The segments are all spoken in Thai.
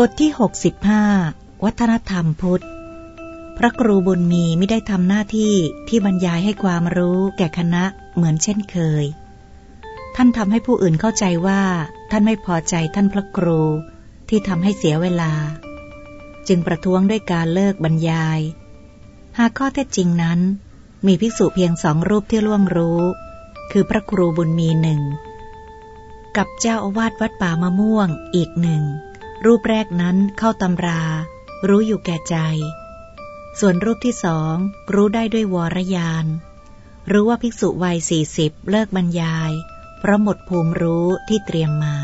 บทที่ 65 วัฒนธรรมพุทธ พระครูบุญมีไม่ได้ทำหน้าที่ที่บรรยายให้ความรู้แก่คณะเหมือนเช่นเคย ท่านทำให้ผู้อื่นเข้าใจว่า ท่านไม่พอใจท่านพระครูที่ทำให้เสียเวลา จึงประท้วงด้วยการเลิกบรรยาย หากข้อเท็จจริงนั้น มีภิกษุเพียงสองรูปที่ล่วงรู้ คือพระครูบุญมีหนึ่งกับเจ้าอาวาสวัดป่ามะม่วงอีกหนึ่ง รูปแรกนั้นเข้าตำรา รู้อยู่แก่ใจ ส่วนรูปที่สองรู้ได้ด้วยวรยาน รู้ว่าภิกษุวัยสี่สิบเลิกบรรยาย เพราะหมดภูมิรู้ที่เตรียมมา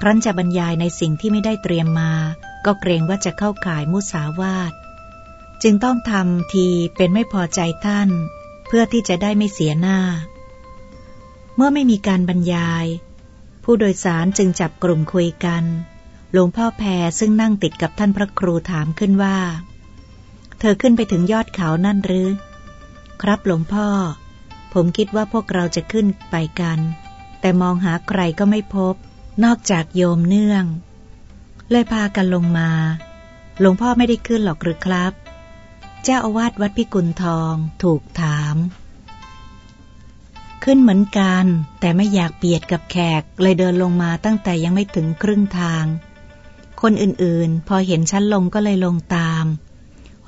ครั้นจะบรรยายในสิ่งที่ไม่ได้เตรียมมา ก็เกรงว่าจะเข้าข่ายมุสาวาท จึงต้องทำทีเป็นไม่พอใจท่าน เพื่อที่จะได้ไม่เสียหน้า เมื่อไม่มีการบรรยายผู้โดยสารจึงจับกลุ่มคุยกัน หลวงพ่อแพรซึ่งนั่งติดกับท่านพระครูถามขึ้นว่า เธอขึ้นไปถึงยอดเขานั่นหรือ ครับหลวงพ่อ ผมคิดว่าพวกเราจะขึ้นไปกัน แต่มองหาใครก็ไม่พบ นอกจากโยมเนื่อง เลยพากันลงมา หลวงพ่อไม่ได้ขึ้นหรอกหรือครับ เจ้าอาวาสวัดพิกุลทองถูกถาม ขึ้นเหมือนกัน แต่ไม่อยากเบียดกับแขกเลยเดินลงมาตั้งแต่ยังไม่ถึงครึ่งทาง คนอื่นๆ พอเห็นชั้นลงก็เลยลงตาม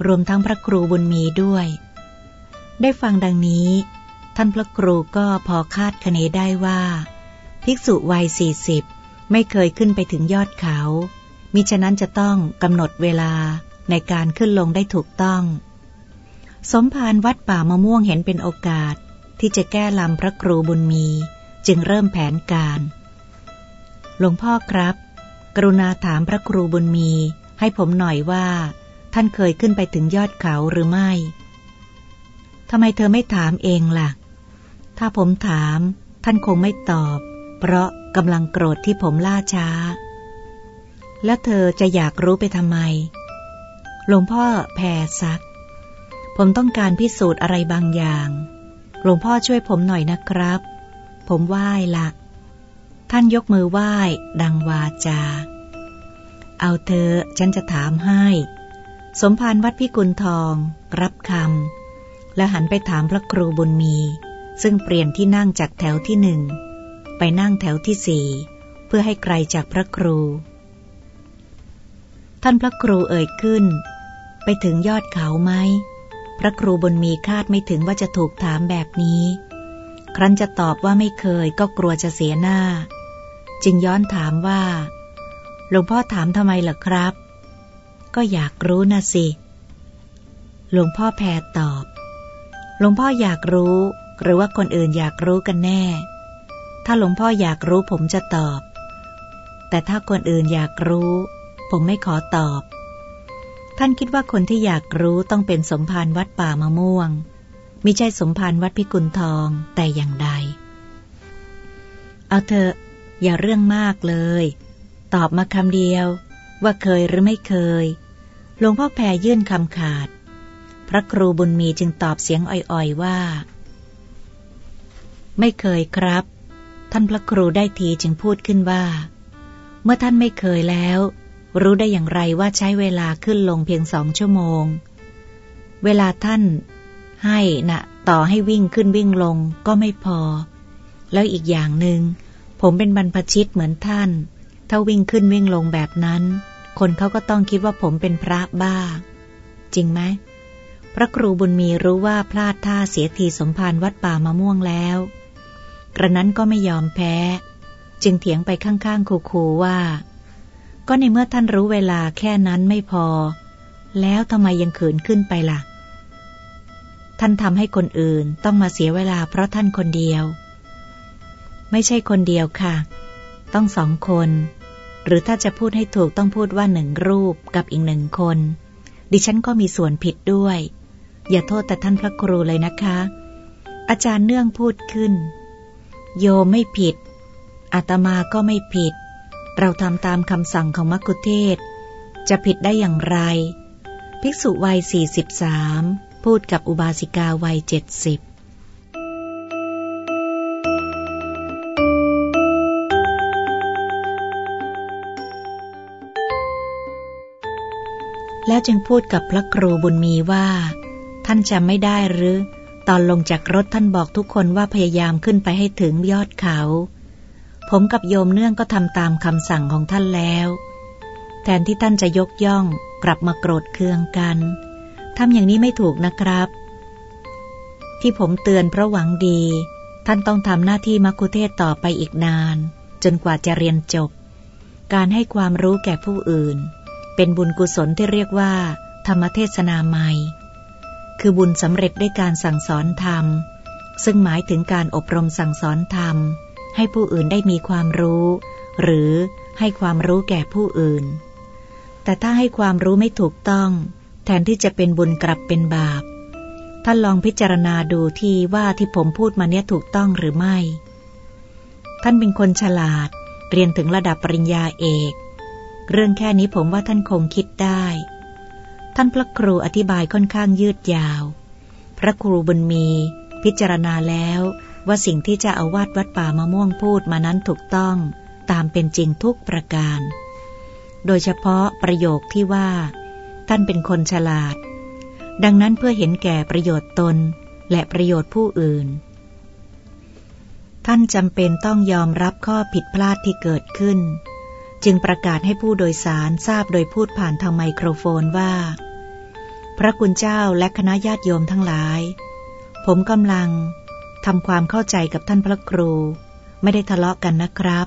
รวมทั้งพระครูบุญมีด้วย ได้ฟังดังนี้ ท่านพระครูก็พอคาดคะเนได้ว่า ภิกษุวัยสี่สิบไม่เคยขึ้นไปถึงยอดเขา มิฉะนั้นจะต้องกำหนดเวลาในการขึ้นลงได้ถูกต้อง สมภารวัดป่ามะม่วงเห็นเป็นโอกาสที่จะแก้ลำพระครูบุญมี จึงเริ่มแผนการ หลวงพ่อครับ กรุณาถามพระครูบุญมี ให้ผมหน่อยว่า ท่านเคยขึ้นไปถึงยอดเขาหรือไม่ทำไมเธอไม่ถามเองล่ะ ถ้าผมถาม ท่านคงไม่ตอบ เพราะกำลังโกรธที่ผมล่าช้า แล้วเธอจะอยากรู้ไปทำไม หลวงพ่อแผ่ซัก ผมต้องการพิสูจน์อะไรบางอย่าง หลวงพ่อช่วยผมหน่อยนะครับ ผมไหว้ละ ท่านยกมือไหว้ ดังวาจา เอาเธอฉันจะถามให้ สมภารวัดพิกุลทอง รับคำและหันไปถามพระครูบุญมี ซึ่งเปลี่ยนที่นั่งจากแถวที่หนึ่ง ไปนั่งแถวที่สี่ เพื่อให้ไกลจากพระครู ท่านพระครูเอ่ยขึ้น ไปถึงยอดเขาไหม พระครูบุญมีคาดไม่ถึงว่าจะถูกถามแบบนี้ครั้นจะตอบว่าไม่เคยก็กลัวจะเสียหน้า จึงย้อนถามว่า หลวงพ่อถามทำไมล่ะครับ ก็อยากรู้นะสิ หลวงพ่อแพรตอบ หลวงพ่ออยากรู้ หรือว่าคนอื่นอยากรู้กันแน่ ถ้าหลวงพ่ออยากรู้ผมจะตอบ แต่ถ้าคนอื่นอยากรู้ ผมไม่ขอตอบ ท่านคิดว่าคนที่อยากรู้ต้องเป็นสมภารวัดป่ามะม่วงไม่ใช่สมภารวัดพิกุลทองแต่อย่างใด เอาเถอะ อย่าเรื่องมากเลย ตอบมาคำเดียว ว่าเคยหรือไม่เคย หลวงพ่อแพรยื่นคำขาด พระครูบุญมีจึงตอบเสียงอ่อยๆว่า ไม่เคยครับ ท่านพระครูได้ทีจึงพูดขึ้นว่า เมื่อท่านไม่เคยแล้ว รู้ได้อย่างไรว่าใช้เวลาขึ้นลงเพียงสองชั่วโมง เวลาท่าน ให้นะต่อให้วิ่งขึ้นวิ่งลงก็ไม่พอ แล้วอีกอย่างหนึง่ง ผมเป็นบรรพชิตเหมือนท่าน ถ้าวิ่งขึ้นวิ่งลงแบบนั้น คนเขาก็ต้องคิดว่าผมเป็นพระบ้า จริงไหม พระครูบุญมีรู้ว่าพลาดท่าเสียทีสมภารวัดป่ามะม่วงแล้ว กระนั้นก็ไม่ยอมแพ้ จึงเถียงไปข้างๆคูๆว่า ก็ในเมื่อท่านรู้เวลาแค่นั้นไม่พอ แล้วทำไมยังขืนขึ้นไปละ่ะ ท่านทำให้คนอื่นต้องมาเสียเวลาเพราะท่านคนเดียว ไม่ใช่คนเดียวค่ะ ต้องสองคน หรือถ้าจะพูดให้ถูกต้องพูดว่าหนึ่งรูปกับอีกหนึ่งคน ดิฉันก็มีส่วนผิดด้วย อย่าโทษแต่ท่านพระครูเลยนะคะ อาจารย์เนื่องพูดขึ้น โยไม่ผิด อาตมาก็ไม่ผิด เราทำตามคำสั่งของมักคุเทศ จะผิดได้อย่างไร ภิกษุวัย 43 พูดกับอุบาสิกาวัย 70 แล้วจึงพูดกับพระครูบุญมีว่า ท่านจำไม่ได้หรือ ตอนลงจากรถท่านบอกทุกคนว่าพยายามขึ้นไปให้ถึงยอดเขา ผมกับโยมเนื่องก็ทำตามคำสั่งของท่านแล้ว แทนที่ท่านจะยกย่อง กลับมาโกรธเคืองกันทำอย่างนี้ไม่ถูกนะครับ ที่ผมเตือนเพราะหวังดี ท่านต้องทำหน้าที่มัคุเทศต่อไปอีกนาน จนกว่าจะเรียนจบ การให้ความรู้แก่ผู้อื่น เป็นบุญกุศลที่เรียกว่า ธรรมเทศนาใหม่ คือบุญสำเร็จด้วยการสั่งสอนธรรม ซึ่งหมายถึงการอบรมสั่งสอนธรรม ให้ผู้อื่นได้มีความรู้ หรือให้ความรู้แก่ผู้อื่น แต่ถ้าให้ความรู้ไม่ถูกต้อง แทนที่จะเป็นบุญกลับเป็นบาป ท่านลองพิจารณาดูที่ว่าที่ผมพูดมาเนี้ยถูกต้องหรือไม่ ท่านเป็นคนฉลาด เรียนถึงระดับปริญญาเอก เรื่องแค่นี้ผมว่าท่านคงคิดได้ ท่านพระครูอธิบายค่อนข้างยืดยาว พระครูบุญมี พิจารณาแล้วว่าสิ่งที่จะเอาวาดวัดป่ามะม่วงพูดมานั้นถูกต้องตามเป็นจริงทุกประการ โดยเฉพาะประโยคที่ว่า ท่านเป็นคนฉลาด ดังนั้นเพื่อเห็นแก่ประโยชน์ตนและประโยชน์ผู้อื่น ท่านจำเป็นต้องยอมรับข้อผิดพลาดที่เกิดขึ้น จึงประกาศให้ผู้โดยสารทราบโดยพูดผ่านทางไมโครโฟนว่า พระคุณเจ้าและคณะญาติโยมทั้งหลาย ผมกำลังทำความเข้าใจกับท่านพระครู ไม่ได้ทะเลาะกันนะครับ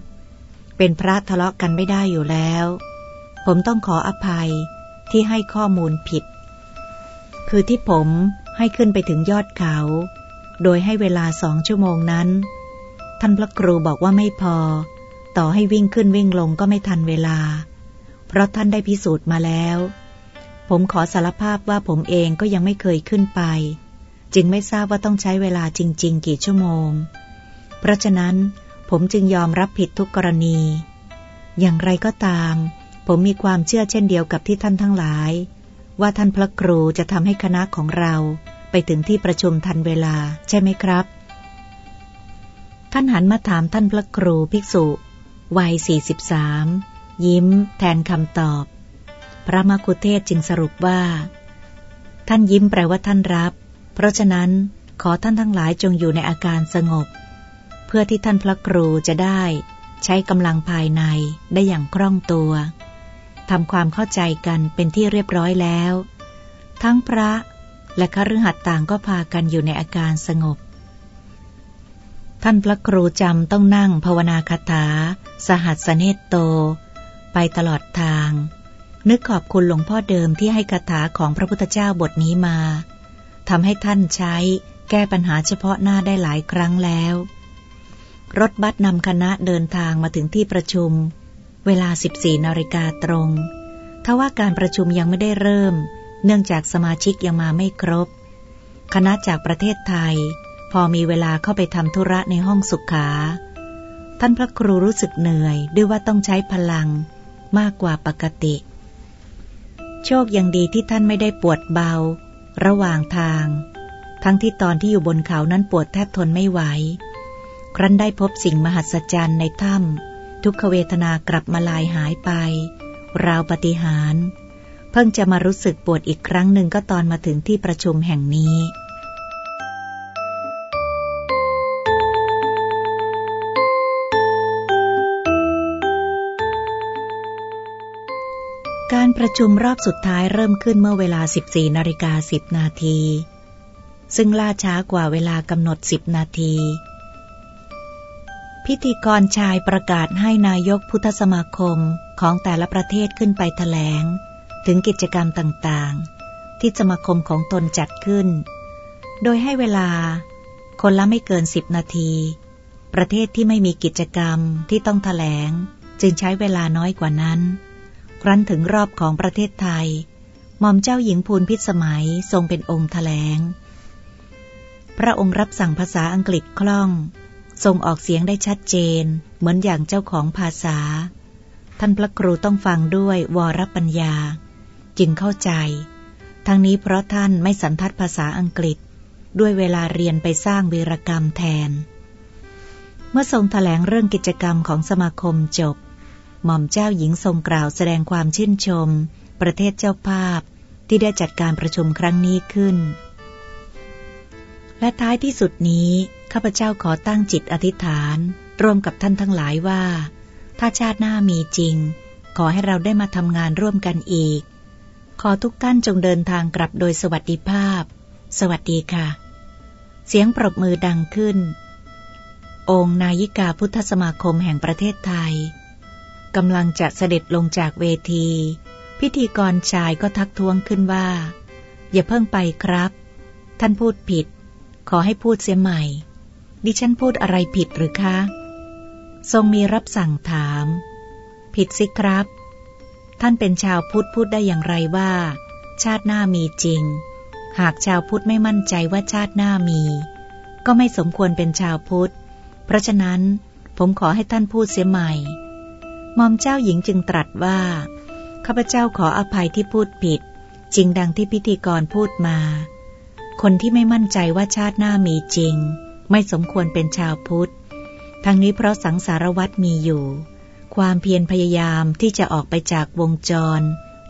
เป็นพระทะเลาะกันไม่ได้อยู่แล้ว ผมต้องขออภัยที่ให้ข้อมูลผิด คือที่ผมให้ขึ้นไปถึงยอดเขา โดยให้เวลาสองชั่วโมงนั้น ท่านพระครูบอกว่าไม่พอ ต่อให้วิ่งขึ้นวิ่งลงก็ไม่ทันเวลา เพราะท่านได้พิสูจน์มาแล้ว ผมขอสารภาพว่าผมเองก็ยังไม่เคยขึ้นไป จึงไม่ทราบว่าต้องใช้เวลาจริง ๆ กี่ชั่วโมง เพราะฉะนั้นผมจึงยอมรับผิดทุกกรณี อย่างไรก็ตาม ผมมีความเชื่อเช่นเดียวกับที่ท่านทั้งหลาย ว่าท่านพระครูจะทำให้คณะของเราไปถึงที่ประชุมทันเวลาใช่ไหมครับ ท่านหันมาถามท่านพระครูภิกษุ วัยสี่สิบสามยิ้ม แทนคำตอบ พระมคุเทศจึงสรุปว่า ท่านยิ้มแปลว่าท่านรับ เพราะฉะนั้นขอท่านทั้งหลายจงอยู่ในอาการสงบ เพื่อที่ท่านพระครูจะได้ใช้กำลังภายในได้อย่างคล่องตัวทำความเข้าใจกันเป็นที่เรียบร้อยแล้ว ทั้งพระและคฤหัสถ์ต่างก็พากันอยู่ในอาการสงบ ท่านพระครูจำต้องนั่งภาวนาคาถา สหัสเนตโต ไปตลอดทาง นึกขอบคุณหลวงพ่อเดิมที่ให้คาถาของพระพุทธเจ้าบทนี้มาทำให้ท่านใช้แก้ปัญหาเฉพาะหน้าได้หลายครั้งแล้ว รถบัสนำคณะเดินทางมาถึงที่ประชุม เวลา 14นาฬิกาตรงทว่าการประชุมยังไม่ได้เริ่ม เนื่องจากสมาชิกยังมาไม่ครบ คณะจากประเทศไทย พอมีเวลาเข้าไปทำธุระในห้องสุขา ท่านพระครูรู้สึกเหนื่อยด้วยว่าต้องใช้พลังมากกว่าปกติ โชคยังดีที่ท่านไม่ได้ปวดเบา ระหว่างทาง ทั้งที่ตอนที่อยู่บนเขานั้นปวดแทบทนไม่ไหว ครั้นได้พบสิ่งมหัศจรรย์ในถ้ำทุกขเวทนากลับมาลายหายไป ราวปฏิหาร เพิ่งจะมารู้สึกปวดอีกครั้งหนึ่งก็ตอนมาถึงที่ประชุมแห่งนี้ การประชุมรอบสุดท้ายเริ่มขึ้นเมื่อเวลา 14นาฬิกา10 นาที ซึ่งล่าช้ากว่าเวลากำหนด 10 นาที พิธีกรชายประกาศให้นายกพุทธสมาคมของแต่ละประเทศขึ้นไปแถลง ถึงกิจกรรมต่างๆ ที่สมาคมของตนจัดขึ้น โดยให้เวลา คนละไม่เกินสิบนาที ประเทศที่ไม่มีกิจกรรมที่ต้องแถลง จึงใช้เวลาน้อยกว่านั้น ครั้นถึงรอบของประเทศไทย หม่อมเจ้าหญิงภูลพิสมัยทรงเป็นองค์แถลง พระองค์รับสั่งภาษาอังกฤษคล่อง ทรงออกเสียงได้ชัดเจน เหมือนอย่างเจ้าของภาษา ท่านพระครูต้องฟังด้วยวรปัญญา จึงเข้าใจ ทั้งนี้เพราะท่านไม่สันทัดภาษาอังกฤษ ด้วยเวลาเรียนไปสร้างวีรกรรมแทน เมื่อทรงถแถลงเรื่องกิจกรรมของสมาคมจบ หม่อมเจ้าหญิงทรงกล่าวแสดงความชื่นชม ประเทศเจ้าภาพที่ได้จัดการประชุมครั้งนี้ขึ้น และท้ายที่สุดนี้ ข้าพเจ้าขอตั้งจิตอธิษฐาน ร่วมกับท่านทั้งหลายว่า ถ้าชาติหน้ามีจริง ขอให้เราได้มาทำงานร่วมกันอีก ขอทุกท่านจงเดินทางกลับโดยสวัสดิภาพ สวัสดีค่ะ เสียงปรบมือดังขึ้น องค์นายิกาพุทธสมาคมแห่งประเทศไทย กำลังจะเสด็จลงจากเวที พิธีกรชายก็ทักท้วงขึ้นว่า อย่าเพิ่งไปครับ ท่านพูดผิด ขอให้พูดเสียใหม่ ดิฉันพูดอะไรผิดหรือคะ ทรงมีรับสั่งถาม ผิดสิครับ ท่านเป็นชาวพุทธพูดได้อย่างไรว่า ชาติหน้ามีจริง หากชาวพุทธไม่มั่นใจว่าชาติหน้ามี ก็ไม่สมควรเป็นชาวพุทธ เพราะฉะนั้นผมขอให้ท่านพูดเสียใหม่ มอมเจ้าหญิงจึงตรัสว่า ข้าพเจ้าขออภัยที่พูดผิด จริงดังที่พิธีกรพูดมา คนที่ไม่มั่นใจว่าชาติหน้ามีจริง ไม่สมควรเป็นชาวพุทธ ทั้งนี้เพราะสังสารวัตรมีอยู่ ความเพียรพยายามที่จะออกไปจากวงจร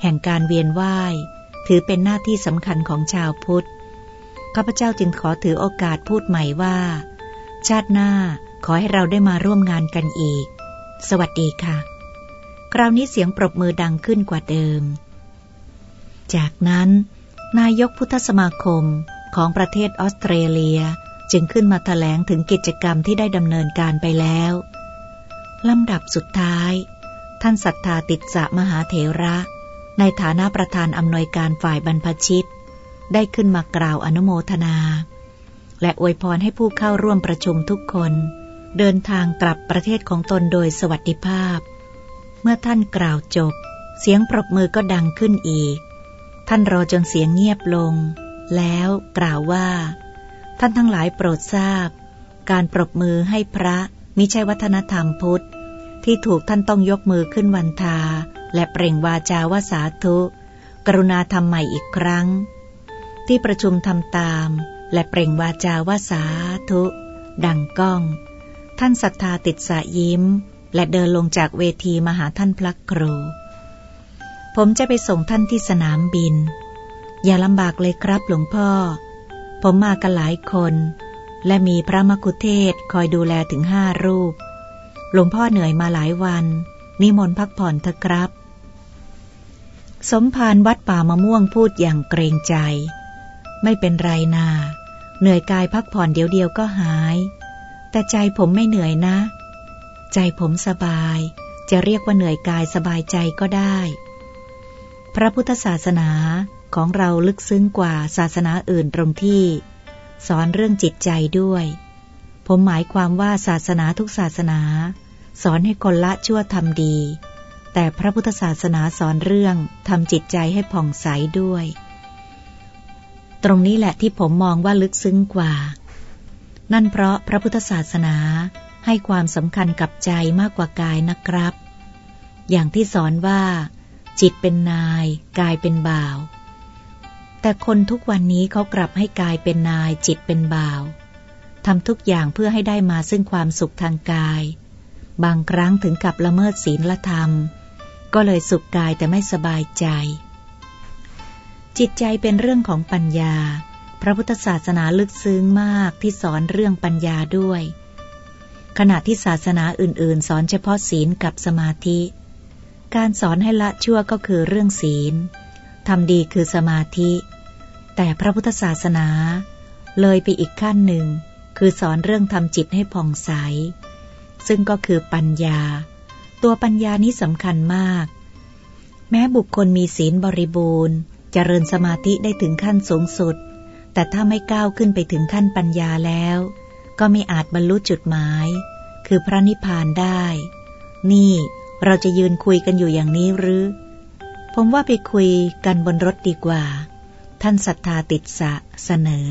แห่งการเวียนว่าย ถือเป็นหน้าที่สำคัญของชาวพุทธ ข้าพเจ้าจึงขอถือโอกาสพูดใหม่ว่า ชาติหน้าขอให้เราได้มาร่วมงานกันอีกสวัสดีค่ะ คราวนี้เสียงปรบมือดังขึ้นกว่าเดิม จากนั้น นายกพุทธสมาคมของประเทศออสเตรเลียจึงขึ้นมาถแถลงถึงกิจกรรมที่ได้ดำเนินการไปแล้วลำดับสุดท้าย ท่านศรัทธาติดสะมหาเถระ ในฐานะประธานอำนวยการฝ่ายบรรพชิต ได้ขึ้นมากล่าวอนุโมทนา และอวยพรให้ผู้เข้าร่วมประชุมทุกคน เดินทางกลับประเทศของตนโดยสวัสดิภาพ เมื่อท่านกล่าวจบ เสียงปรบมือก็ดังขึ้นอีก ท่านรอจนเสียงเงียบลง แล้วกล่าวว่า ท่านทั้งหลายโปรดทราบ การปรบมือให้พระมิใช่วัฒนธรรมพุทธ ที่ถูกท่านต้องยกมือขึ้นวันทา และเปล่งวาจาว่าสาธุ กรุณาทำใหม่อีกครั้ง ที่ประชุมทำตาม และเปล่งวาจาว่าสาธุ ดังก้อง ท่านศรัทธาติดสะยิ้ม และเดินลงจากเวทีมาหาท่านพระครู ผมจะไปส่งท่านที่สนามบิน อย่าลำบากเลยครับหลวงพ่อ ผมมากันหลายคน และมีพระมกุเทศคอยดูแลถึงห้ารูป หลวงพ่อเหนื่อยมาหลายวัน นิมนต์พักผ่อนเถอะครับ สมภารวัดป่ามะม่วงพูดอย่างเกรงใจ ไม่เป็นไรนา เหนื่อยกายพักผ่อนเดี๋ยวเดียวก็หาย แต่ใจผมไม่เหนื่อยนะ ใจผมสบาย จะเรียกว่าเหนื่อยกายสบายใจก็ได้ พระพุทธศาสนาของเราลึกซึ้งกว่าศาสนาอื่นตรงที่ สอนเรื่องจิตใจด้วย ผมหมายความว่าศาสนาทุกศาสนา สอนให้คนละชั่วทำดี แต่พระพุทธศาสนาสอนเรื่องทำจิตใจให้ผ่องใสด้วย ตรงนี้แหละที่ผมมองว่าลึกซึ้งกว่า นั่นเพราะพระพุทธศาสนา ให้ความสำคัญกับใจมากกว่ากายนะครับ อย่างที่สอนว่า จิตเป็นนาย กายเป็นบ่าว แต่คนทุกวันนี้เขากลับให้กายเป็นนาย จิตเป็นบ่าวทำทุกอย่างเพื่อให้ได้มาซึ่งความสุขทางกาย บางครั้งถึงกับละเมิดศีลธรรม ก็เลยสุขกายแต่ไม่สบายใจ จิตใจเป็นเรื่องของปัญญา พระพุทธศาสนาลึกซึ้งมากที่สอนเรื่องปัญญาด้วย ขณะที่ศาสนาอื่นๆ สอนเฉพาะศีลกับสมาธิ การสอนให้ละชั่วก็คือเรื่องศีลทำดีคือสมาธิ แต่พระพุทธศาสนา เลยไปอีกขั้นหนึ่ง คือสอนเรื่องทำจิตให้ผ่องใส ซึ่งก็คือปัญญา ตัวปัญญานี้สำคัญมาก แม้บุคคลมีศีลบริบูรณ์จเจริญสมาธิได้ถึงขั้นสูงสุด แต่ถ้าไม่ก้าวขึ้นไปถึงขั้นปัญญาแล้ว ก็ไม่อาจบรรลุจุดหมาย คือพระนิพพานได้ นี่เราจะยืนคุยกันอยู่อย่างนี้หรือ ผมว่าไปคุยกันบนรถดีกว่า ท่านศรัทธาติดสะเสนอ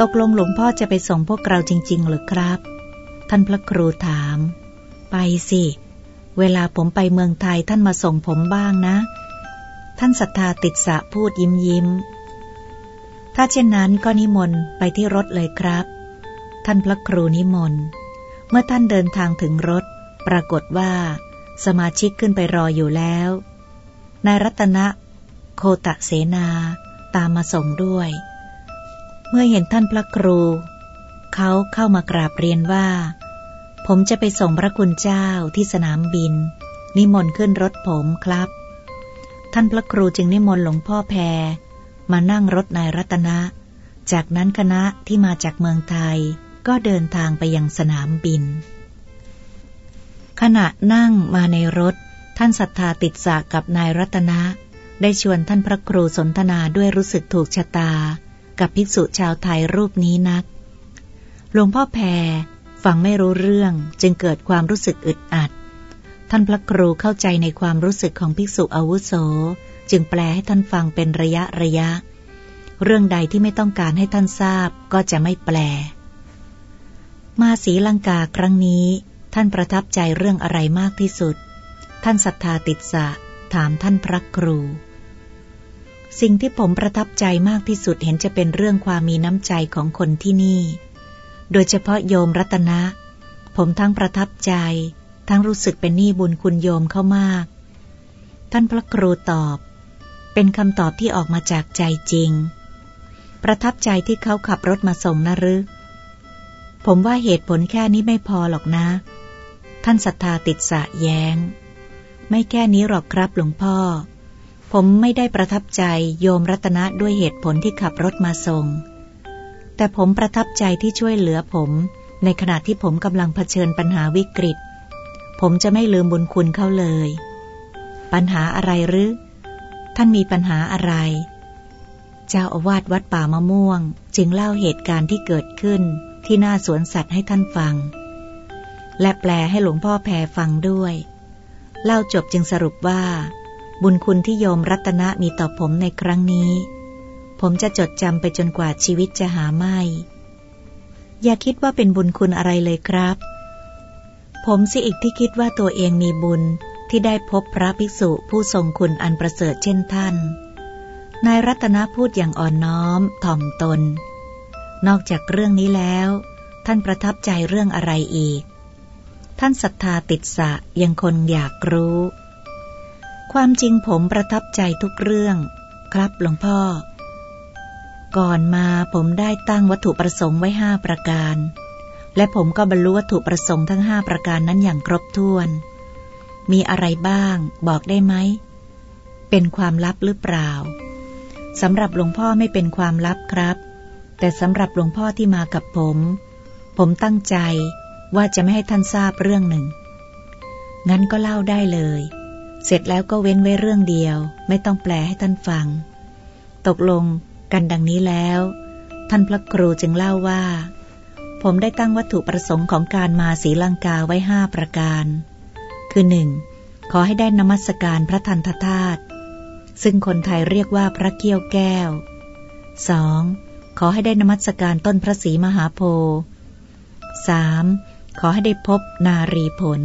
ตกลงหลวงพ่อจะไปส่งพวกเราจริง ๆ หรือครับ ท่านพระครูถาม ไปสิ เวลาผมไปเมืองไทยท่านมาส่งผมบ้างนะ ท่านศรัทธาติดสะพูดยิ้มยิ้ม ถ้าเช่นนั้นก็นิมนต์ไปที่รถเลยครับ ท่านพระครูนิมนต์ เมื่อท่านเดินทางถึงรถ ปรากฏว่า สมาชิกขึ้นไปรออยู่แล้ว นายรัตนะ โคตะเสนาตามมาส่งด้วย เมื่อเห็นท่านพระครู เขาเข้ามากราบเรียนว่า ผมจะไปส่งพระคุณเจ้าที่สนามบิน นิมนต์ขึ้นรถผมครับ ท่านพระครูจึงนิมนต์หลวงพ่อแพร มานั่งรถนายรัตนะ จากนั้นคณะที่มาจากเมืองไทย ก็เดินทางไปยังสนามบิน ขณะนั่งมาในรถ ท่านศรัทธาติดสะกับนายรัตนะ ได้ชวนท่านพระครูสนทนาด้วยรู้สึกถูกชะตา กับภิกษุชาวไทยรูปนี้นัก หลวงพ่อแพร ฟังไม่รู้เรื่องจึงเกิดความรู้สึกอึดอัด ท่านพระครูเข้าใจในความรู้สึกของภิกษุอาวุโส จึงแปลให้ท่านฟังเป็นระยะระยะ เรื่องใดที่ไม่ต้องการให้ท่านทราบก็จะไม่แปล มาสีลังกาครั้งนี้ ท่านประทับใจเรื่องอะไรมากที่สุด ท่านศรัทธาติดสะถามท่านพระครู สิ่งที่ผมประทับใจมากที่สุดเห็นจะเป็นเรื่องความมีน้ำใจของคนที่นี่ โดยเฉพาะโยมรัตนะ ผมทั้งประทับใจ ทั้งรู้สึกเป็นหนี้บุญคุณโยมเข้ามาก ท่านพระครูตอบ เป็นคำตอบที่ออกมาจากใจจริง ประทับใจที่เขาขับรถมาส่งนะรือผมว่าเหตุผลแค่นี้ไม่พอหรอกนะ ท่านศรัทธาติดสะแยง้ง ไม่แค่นี้หรอกครับหลวงพ่อ ผมไม่ได้ประทับใจโยมรัตนะด้วยเหตุผลที่ขับรถมาส่ง แต่ผมประทับใจที่ช่วยเหลือผม ในขณะที่ผมกำลังเผชิญปัญหาวิกฤต ผมจะไม่ลืมบุญคุณเขาเลย ปัญหาอะไรหรือ ท่านมีปัญหาอะไร เจ้าอาวาสวัดป่ามะม่วง จึงเล่าเหตุการณ์ที่เกิดขึ้นที่หน้าสวนสัตว์ให้ท่านฟัง และแปลให้หลวงพ่อแพรฟังด้วย เล่าจบจึงสรุปว่า บุญคุณที่โยมรัตนะมีต่อผมในครั้งนี้ ผมจะจดจำไปจนกว่าชีวิตจะหาไม่ อย่าคิดว่าเป็นบุญคุณอะไรเลยครับ ผมสิอีกที่คิดว่าตัวเองมีบุญที่ได้พบพระภิกษุผู้ทรงคุณอันประเสริฐเช่นท่าน นายรัตนพูดอย่างอ่อนน้อม ถ่อมตน นอกจากเรื่องนี้แล้ว ท่านประทับใจเรื่องอะไรอีก ท่านศรัทธาติดสะยังคนอยากรู้ ความจริงผมประทับใจทุกเรื่อง ครับหลวงพ่อ ก่อนมาผมได้ตั้งวัตถุประสงค์ไว้ห้าประการ และผมก็บรรลุวัตถุประสงค์ทั้งห้าประการนั้นอย่างครบถ้วน มีอะไรบ้าง บอกได้ไหม เป็นความลับหรือเปล่าสำหรับหลวงพ่อไม่เป็นความลับครับ แต่สำหรับหลวงพ่อที่มากับผม ผมตั้งใจว่าจะไม่ให้ท่านทราบเรื่องหนึ่ง งั้นก็เล่าได้เลย เสร็จแล้วก็เว้นไว้เรื่องเดียว ไม่ต้องแปลให้ท่านฟัง ตกลง กันดังนี้แล้ว ท่านพระครูจึงเล่าว่า ผมได้ตั้งวัตถุประสงค์ของการมาสีลังกาไว้ห้าประการ คือหนึ่งขอให้ได้นมัสการพระทันทธาตุซึ่งคนไทยเรียกว่าพระเกี้ยวแก้ว 2. ขอให้ได้นมัสการต้นพระศรีมหาโพธิ์ 3. ขอให้ได้พบนารีผล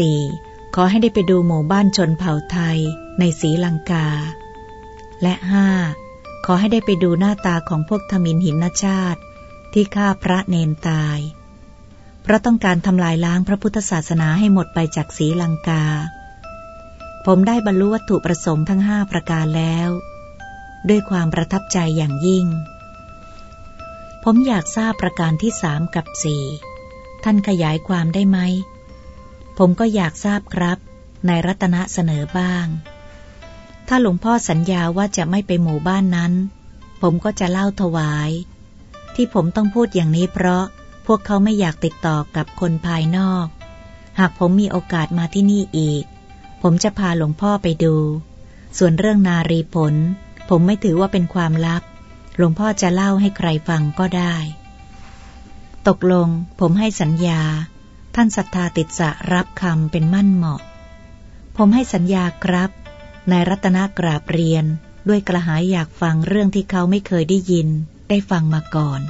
4. ขอให้ได้ไปดูหมู่บ้านชนเผ่าไทยในศรีลังกา และ 5. ขอให้ได้ไปดูหน้าตาของพวกทมินหินชาติ ที่ฆ่าพระเนนตาย เพราะต้องการทำลายล้างพระพุทธศาสนาให้หมดไปจากสีลังกา ผมได้บรรลุวัตถุประสงค์ทั้งห้าประการแล้ว ด้วยความประทับใจอย่างยิ่ง ผมอยากทราบประการที่สามกับสี่ท่านขยายความได้ไหม ผมก็อยากทราบครับในรัตนะเสนอบ้าง ถ้าหลวงพ่อสัญญาว่าจะไม่ไปหมู่บ้านนั้น ผมก็จะเล่าถวาย ที่ผมต้องพูดอย่างนี้เพราะพวกเขาไม่อยากติดต่อกับคนภายนอก หากผมมีโอกาสมาที่นี่อีก ผมจะพาหลวงพ่อไปดู ส่วนเรื่องนารีผล ผมไม่ถือว่าเป็นความลับ หลวงพ่อจะเล่าให้ใครฟังก็ได้ ตกลงผมให้สัญญา ท่านศรัทธาติดสะรับคำเป็นมั่นเหมาะ ผมให้สัญญาครับ นายรัตนากราบเรียน ด้วยกระหายอยากฟังเรื่องที่เขาไม่เคยได้ยิน ได้ฟังมาก่อน